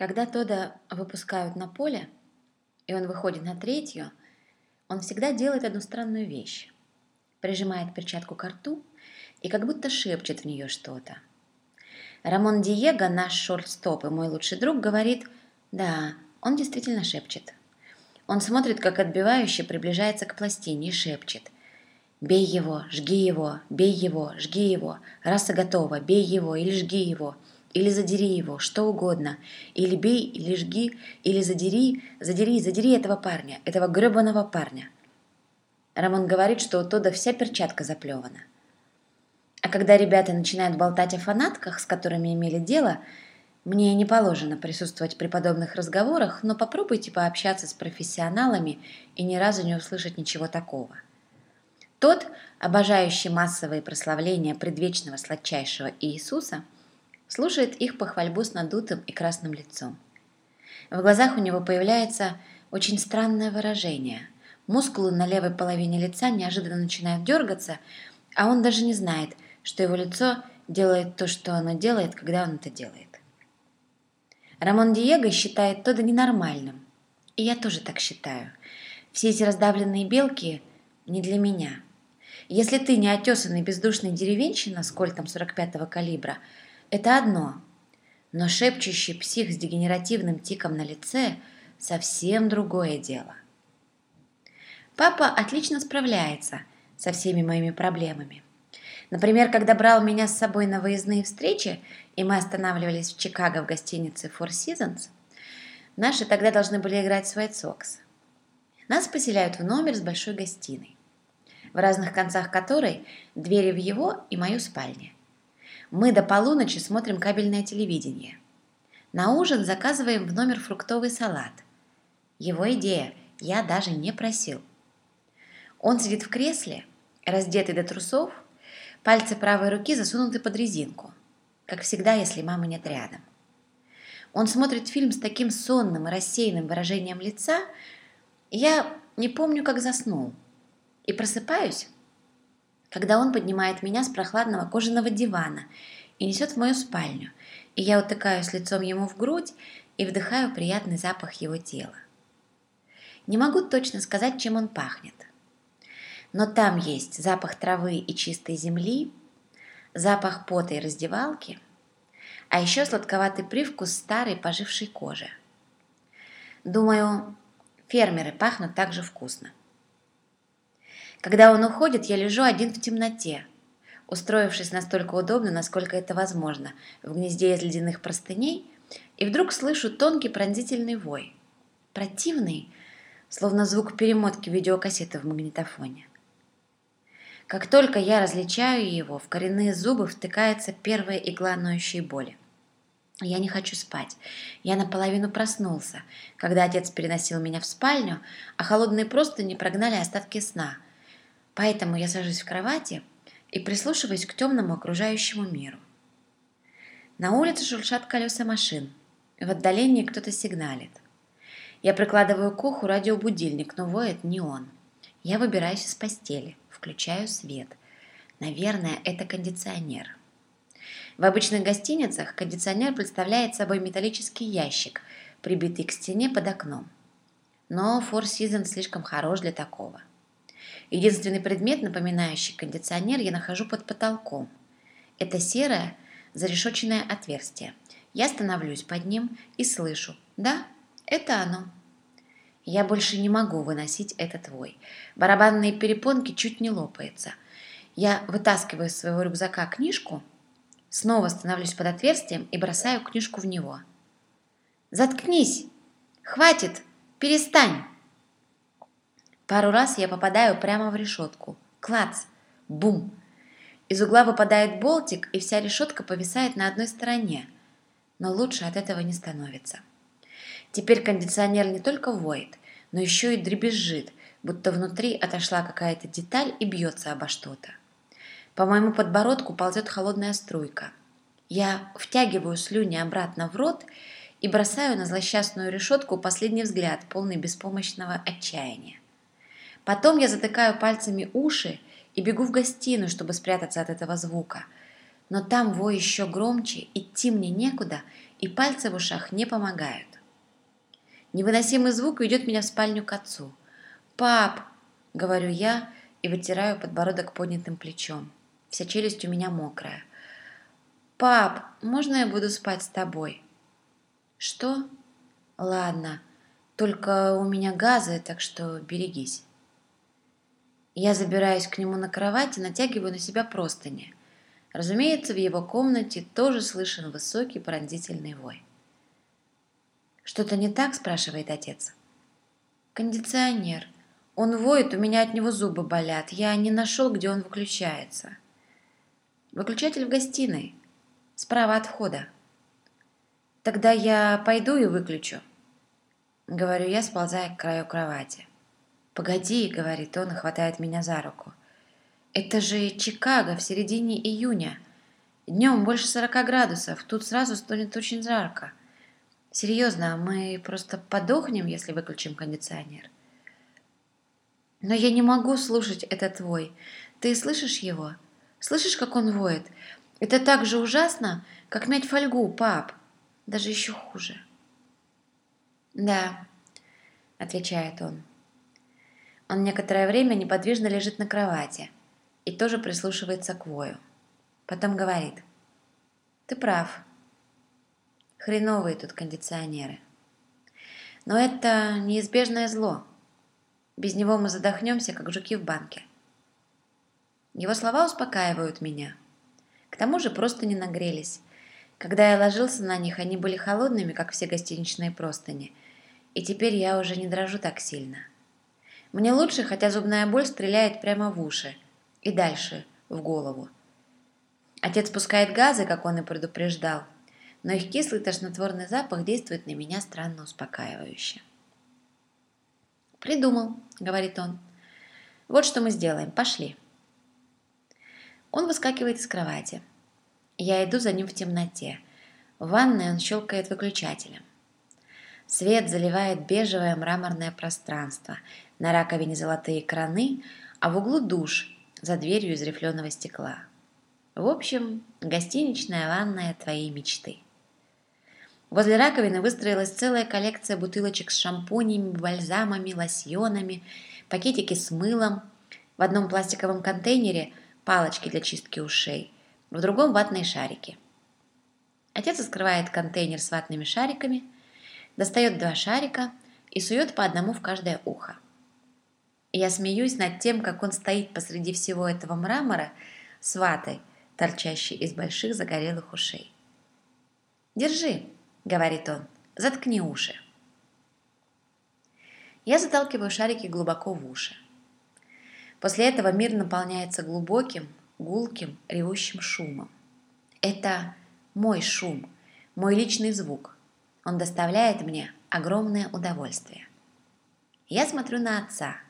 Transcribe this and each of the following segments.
Когда Тода выпускают на поле, и он выходит на третью, он всегда делает одну странную вещь. Прижимает перчатку к рту и как будто шепчет в нее что-то. Рамон Диего, наш шорт-стоп и мой лучший друг, говорит, да, он действительно шепчет. Он смотрит, как отбивающий приближается к пластине и шепчет. «Бей его, жги его, бей его, жги его, раса готова, бей его или жги его, или задери его, что угодно, или бей, или жги, или задери, задери, задери этого парня, этого гребаного парня». Рамон говорит, что у Тода вся перчатка заплевана. А когда ребята начинают болтать о фанатках, с которыми имели дело, мне не положено присутствовать при подобных разговорах, но попробуйте пообщаться с профессионалами и ни разу не услышать ничего такого. Тот, обожающий массовые прославления предвечного сладчайшего Иисуса, слушает их похвальбу с надутым и красным лицом. В глазах у него появляется очень странное выражение. Мускулы на левой половине лица неожиданно начинают дергаться, а он даже не знает, что его лицо делает то, что оно делает, когда он это делает. Рамон Диего считает Тода ненормальным. И я тоже так считаю. Все эти раздавленные белки не для меня. Если ты не отесанный бездушный деревенщина с кольтом 45-го калибра, это одно. Но шепчущий псих с дегенеративным тиком на лице – совсем другое дело. Папа отлично справляется со всеми моими проблемами. Например, когда брал меня с собой на выездные встречи, и мы останавливались в Чикаго в гостинице Four Seasons, наши тогда должны были играть в White Sox. Нас поселяют в номер с большой гостиной, в разных концах которой двери в его и мою спальню. Мы до полуночи смотрим кабельное телевидение. На ужин заказываем в номер фруктовый салат. Его идея, я даже не просил. Он сидит в кресле, раздетый до трусов, Пальцы правой руки засунуты под резинку, как всегда, если мамы нет рядом. Он смотрит фильм с таким сонным и рассеянным выражением лица, я не помню, как заснул. И просыпаюсь, когда он поднимает меня с прохладного кожаного дивана и несет в мою спальню, и я утыкаюсь лицом ему в грудь и вдыхаю приятный запах его тела. Не могу точно сказать, чем он пахнет но там есть запах травы и чистой земли, запах пота и раздевалки, а еще сладковатый привкус старой пожившей кожи. Думаю, фермеры пахнут так же вкусно. Когда он уходит, я лежу один в темноте, устроившись настолько удобно, насколько это возможно, в гнезде из ледяных простыней, и вдруг слышу тонкий пронзительный вой. Противный, словно звук перемотки видеокассеты в магнитофоне. Как только я различаю его, в коренные зубы втыкается первая игла ноющей боли. Я не хочу спать. Я наполовину проснулся, когда отец переносил меня в спальню, а холодные простыни прогнали остатки сна. Поэтому я сажусь в кровати и прислушиваюсь к темному окружающему миру. На улице шуршат колеса машин. В отдалении кто-то сигналит. Я прикладываю к уху радиобудильник, но воет не он. Я выбираюсь из постели. Включаю свет. Наверное, это кондиционер. В обычных гостиницах кондиционер представляет собой металлический ящик, прибитый к стене под окном. Но Four Seasons слишком хорош для такого. Единственный предмет, напоминающий кондиционер, я нахожу под потолком. Это серое зарешоченное отверстие. Я становлюсь под ним и слышу «Да, это оно». Я больше не могу выносить этот вой. Барабанные перепонки чуть не лопаются. Я вытаскиваю из своего рюкзака книжку, снова становлюсь под отверстием и бросаю книжку в него. «Заткнись! Хватит! Перестань!» Пару раз я попадаю прямо в решетку. Клац! Бум! Из угла выпадает болтик, и вся решетка повисает на одной стороне. Но лучше от этого не становится. Теперь кондиционер не только воет, но еще и дребезжит, будто внутри отошла какая-то деталь и бьется обо что-то. По моему подбородку ползет холодная струйка. Я втягиваю слюни обратно в рот и бросаю на злосчастную решетку последний взгляд, полный беспомощного отчаяния. Потом я затыкаю пальцами уши и бегу в гостиную, чтобы спрятаться от этого звука. Но там вой еще громче, идти мне некуда, и пальцы в ушах не помогают. Невыносимый звук ведет меня в спальню к отцу. «Пап!» — говорю я и вытираю подбородок поднятым плечом. Вся челюсть у меня мокрая. «Пап, можно я буду спать с тобой?» «Что?» «Ладно, только у меня газы, так что берегись». Я забираюсь к нему на кровать и натягиваю на себя простыни. Разумеется, в его комнате тоже слышен высокий пронзительный вой. «Что-то не так?» – спрашивает отец. «Кондиционер. Он воет, у меня от него зубы болят. Я не нашел, где он выключается». «Выключатель в гостиной. Справа от входа». «Тогда я пойду и выключу», — говорю я, сползая к краю кровати. «Погоди», — говорит он и хватает меня за руку. Это же Чикаго в середине июня. Днем больше 40 градусов. Тут сразу станет очень жарко. Серьезно, мы просто подохнем, если выключим кондиционер. Но я не могу слушать этот вой. Ты слышишь его? Слышишь, как он воет? Это так же ужасно, как мять фольгу, пап. Даже еще хуже. Да, отвечает он. Он некоторое время неподвижно лежит на кровати – и тоже прислушивается к вою. Потом говорит, ты прав, хреновые тут кондиционеры. Но это неизбежное зло. Без него мы задохнемся, как жуки в банке. Его слова успокаивают меня. К тому же просто не нагрелись. Когда я ложился на них, они были холодными, как все гостиничные простыни, и теперь я уже не дрожу так сильно. Мне лучше, хотя зубная боль стреляет прямо в уши – и дальше в голову. Отец пускает газы, как он и предупреждал, но их кислый тошнотворный запах действует на меня странно успокаивающе. «Придумал», — говорит он. «Вот что мы сделаем. Пошли». Он выскакивает из кровати. Я иду за ним в темноте. В ванной он щелкает выключателем. Свет заливает бежевое мраморное пространство. На раковине золотые краны, а в углу душ, за дверью из рифленого стекла. В общем, гостиничная ванная твоей мечты. Возле раковины выстроилась целая коллекция бутылочек с шампунями, бальзамами, лосьонами, пакетики с мылом, в одном пластиковом контейнере палочки для чистки ушей, в другом ватные шарики. Отец открывает контейнер с ватными шариками, достает два шарика и сует по одному в каждое ухо. Я смеюсь над тем, как он стоит посреди всего этого мрамора с ватой, торчащей из больших загорелых ушей. «Держи», — говорит он, — «заткни уши». Я заталкиваю шарики глубоко в уши. После этого мир наполняется глубоким, гулким, ревущим шумом. Это мой шум, мой личный звук. Он доставляет мне огромное удовольствие. Я смотрю на отца —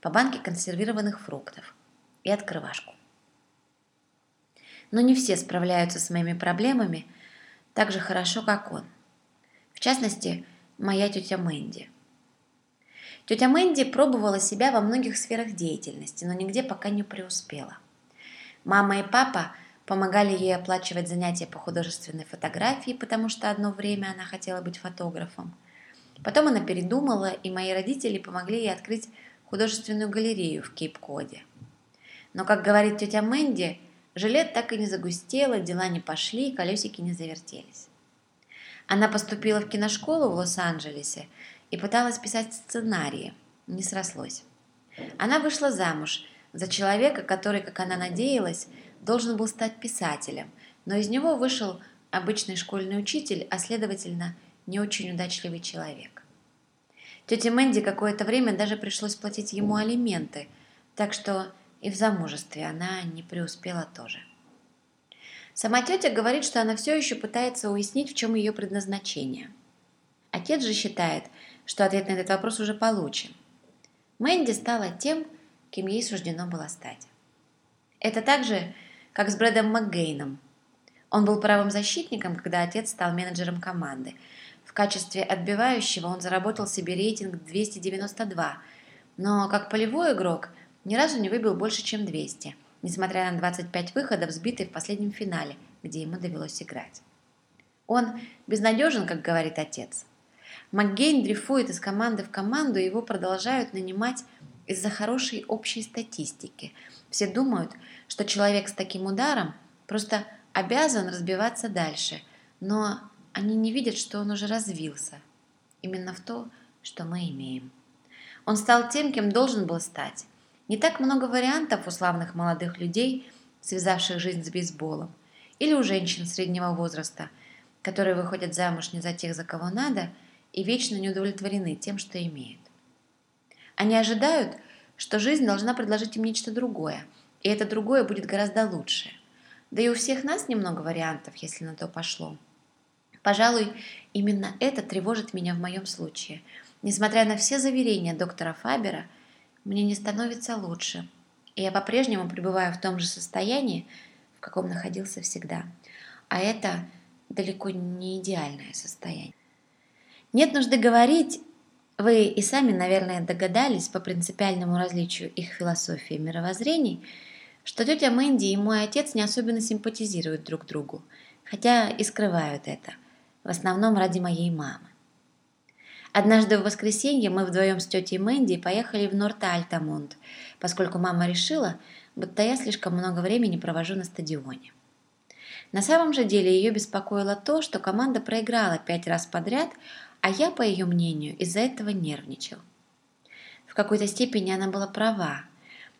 По банке консервированных фруктов и открывашку. Но не все справляются с моими проблемами так же хорошо, как он. В частности, моя тетя Мэнди. Тетя Мэнди пробовала себя во многих сферах деятельности, но нигде пока не преуспела. Мама и папа помогали ей оплачивать занятия по художественной фотографии, потому что одно время она хотела быть фотографом. Потом она передумала, и мои родители помогли ей открыть художественную галерею в Кейп-Коде. Но, как говорит тетя Мэнди, жилет так и не загустело, дела не пошли, колесики не завертелись. Она поступила в киношколу в Лос-Анджелесе и пыталась писать сценарии. Не срослось. Она вышла замуж за человека, который, как она надеялась, должен был стать писателем, но из него вышел обычный школьный учитель, а следовательно, не очень удачливый человек. Тете Мэнди какое-то время даже пришлось платить ему алименты, так что и в замужестве она не преуспела тоже. Сама тетя говорит, что она все еще пытается уяснить, в чем ее предназначение. Отец же считает, что ответ на этот вопрос уже получен. Мэнди стала тем, кем ей суждено было стать. Это так же, как с Брэдом МакГейном. Он был правым защитником, когда отец стал менеджером команды. В качестве отбивающего он заработал себе рейтинг 292, но как полевой игрок ни разу не выбил больше, чем 200, несмотря на 25 выходов, сбитые в последнем финале, где ему довелось играть. Он безнадежен, как говорит отец. МакГейн дрейфует из команды в команду, и его продолжают нанимать из-за хорошей общей статистики. Все думают, что человек с таким ударом просто обязан разбиваться дальше, но они не видят, что он уже развился. Именно в то, что мы имеем. Он стал тем, кем должен был стать. Не так много вариантов у славных молодых людей, связавших жизнь с бейсболом, или у женщин среднего возраста, которые выходят замуж не за тех, за кого надо, и вечно не удовлетворены тем, что имеют. Они ожидают, что жизнь должна предложить им нечто другое, и это другое будет гораздо лучше. Да и у всех нас немного вариантов, если на то пошло. Пожалуй, именно это тревожит меня в моем случае. Несмотря на все заверения доктора Фабера, мне не становится лучше, и я по-прежнему пребываю в том же состоянии, в каком находился всегда. А это далеко не идеальное состояние. Нет нужды говорить, вы и сами, наверное, догадались по принципиальному различию их философии и мировоззрений, что тетя Мэнди и мой отец не особенно симпатизируют друг другу, хотя и скрывают это, в основном ради моей мамы. Однажды в воскресенье мы вдвоем с тетей Мэнди поехали в Норт-Альтамонт, поскольку мама решила, будто я слишком много времени провожу на стадионе. На самом же деле ее беспокоило то, что команда проиграла пять раз подряд, а я, по ее мнению, из-за этого нервничал. В какой-то степени она была права.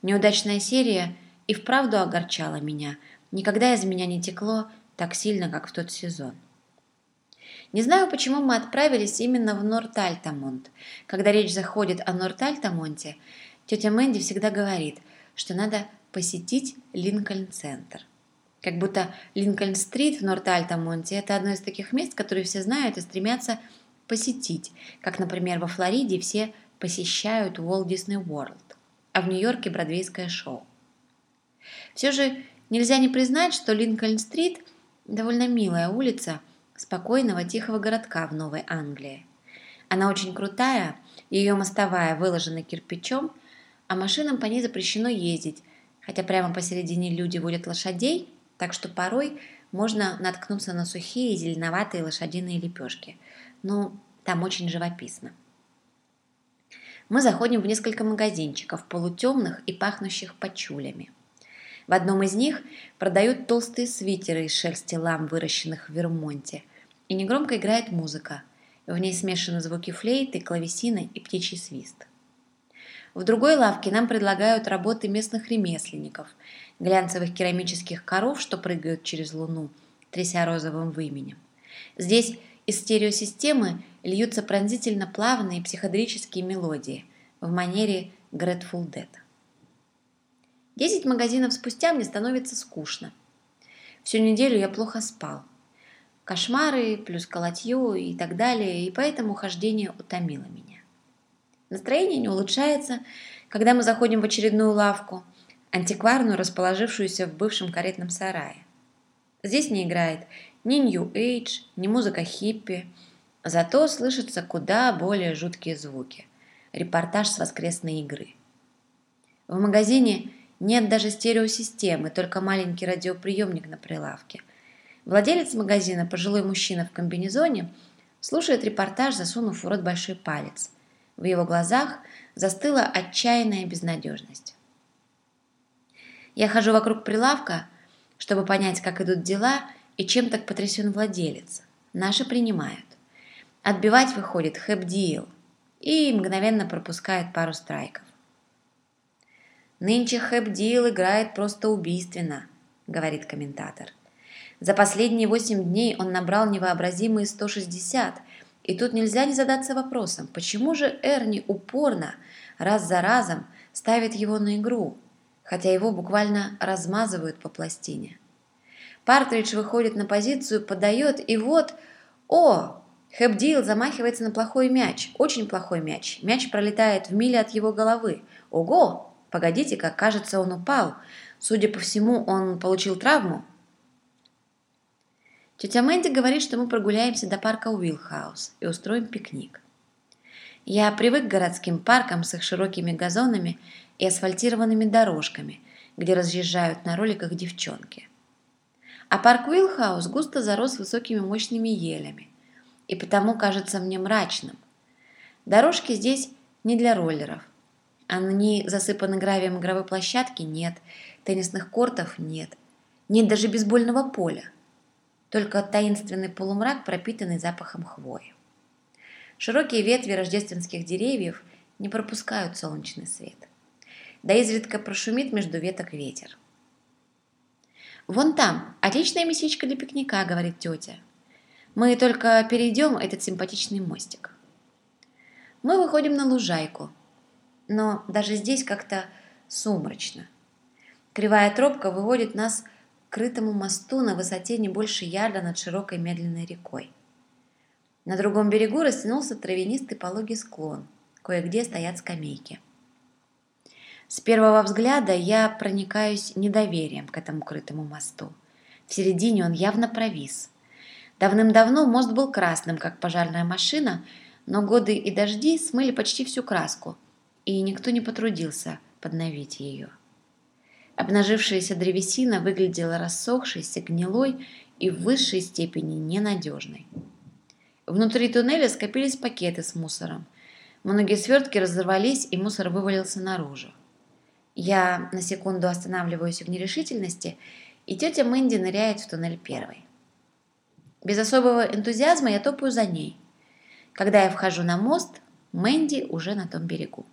Неудачная серия и вправду огорчала меня. Никогда из меня не текло так сильно, как в тот сезон. Не знаю, почему мы отправились именно в Норт-Альтамонт. Когда речь заходит о Норт-Альтамонте, тетя Мэнди всегда говорит, что надо посетить Линкольн-центр. Как будто Линкольн-стрит в Норт-Альтамонте – это одно из таких мест, которые все знают и стремятся посетить, как, например, во Флориде все посещают Walt Disney World, а в Нью-Йорке бродвейское шоу. Все же нельзя не признать, что Линкольн-стрит – довольно милая улица спокойного тихого городка в Новой Англии. Она очень крутая, ее мостовая выложена кирпичом, а машинам по ней запрещено ездить, хотя прямо посередине люди водят лошадей, так что порой можно наткнуться на сухие зеленоватые лошадиные лепешки – но там очень живописно. Мы заходим в несколько магазинчиков, полутемных и пахнущих пачулями. В одном из них продают толстые свитеры из шерсти лам, выращенных в Вермонте, и негромко играет музыка. В ней смешаны звуки флейты, клавесины и птичий свист. В другой лавке нам предлагают работы местных ремесленников, глянцевых керамических коров, что прыгают через луну, тряся розовым выменем. Здесь из стереосистемы льются пронзительно плавные психоделические мелодии в манере Grateful Dead. Десять магазинов спустя мне становится скучно. Всю неделю я плохо спал. Кошмары, плюс колотье и так далее, и поэтому хождение утомило меня. Настроение не улучшается, когда мы заходим в очередную лавку, антикварную, расположившуюся в бывшем каретном сарае. Здесь не играет ни нью-эйдж, ни музыка хиппи. Зато слышатся куда более жуткие звуки. Репортаж с воскресной игры. В магазине нет даже стереосистемы, только маленький радиоприемник на прилавке. Владелец магазина, пожилой мужчина в комбинезоне, слушает репортаж, засунув в рот большой палец. В его глазах застыла отчаянная безнадежность. Я хожу вокруг прилавка, чтобы понять, как идут дела, и чем так потрясен владелец. Наши принимают. Отбивать выходит Хэп-Диэл и мгновенно пропускает пару страйков. «Нынче Хэп-Диэл играет просто убийственно», — говорит комментатор. «За последние восемь дней он набрал невообразимые 160, и тут нельзя не задаться вопросом, почему же Эрни упорно, раз за разом, ставит его на игру, хотя его буквально размазывают по пластине. Партридж выходит на позицию, подает, и вот, о, Хэбдил замахивается на плохой мяч, очень плохой мяч. Мяч пролетает в миле от его головы. Ого! Погодите-ка, кажется, он упал. Судя по всему, он получил травму. Тетя Мэнди говорит, что мы прогуляемся до парка Уилхаус и устроим пикник. Я привык к городским паркам с их широкими газонами и асфальтированными дорожками, где разъезжают на роликах девчонки. А парк Уилхаус густо зарос высокими мощными елями и потому кажется мне мрачным. Дорожки здесь не для роллеров. Они засыпаны гравием игровой площадки нет, теннисных кортов нет, нет даже бейсбольного поля. Только таинственный полумрак, пропитанный запахом хвои. Широкие ветви рождественских деревьев не пропускают солнечный свет. Да изредка прошумит между веток ветер. «Вон там, отличное местечко для пикника», — говорит тетя. «Мы только перейдем этот симпатичный мостик». Мы выходим на лужайку, но даже здесь как-то сумрачно. Кривая тропка выводит нас крытому мосту на высоте не больше ярда над широкой медленной рекой. На другом берегу растянулся травянистый пологий склон, кое-где стоят скамейки. С первого взгляда я проникаюсь недоверием к этому крытому мосту. В середине он явно провис. Давным-давно мост был красным, как пожарная машина, но годы и дожди смыли почти всю краску, и никто не потрудился подновить ее. Обнажившаяся древесина выглядела рассохшейся, гнилой и в высшей степени ненадежной. Внутри туннеля скопились пакеты с мусором. Многие свертки разорвались, и мусор вывалился наружу. Я на секунду останавливаюсь в нерешительности, и тетя Мэнди ныряет в туннель первой. Без особого энтузиазма я топаю за ней. Когда я вхожу на мост, Мэнди уже на том берегу.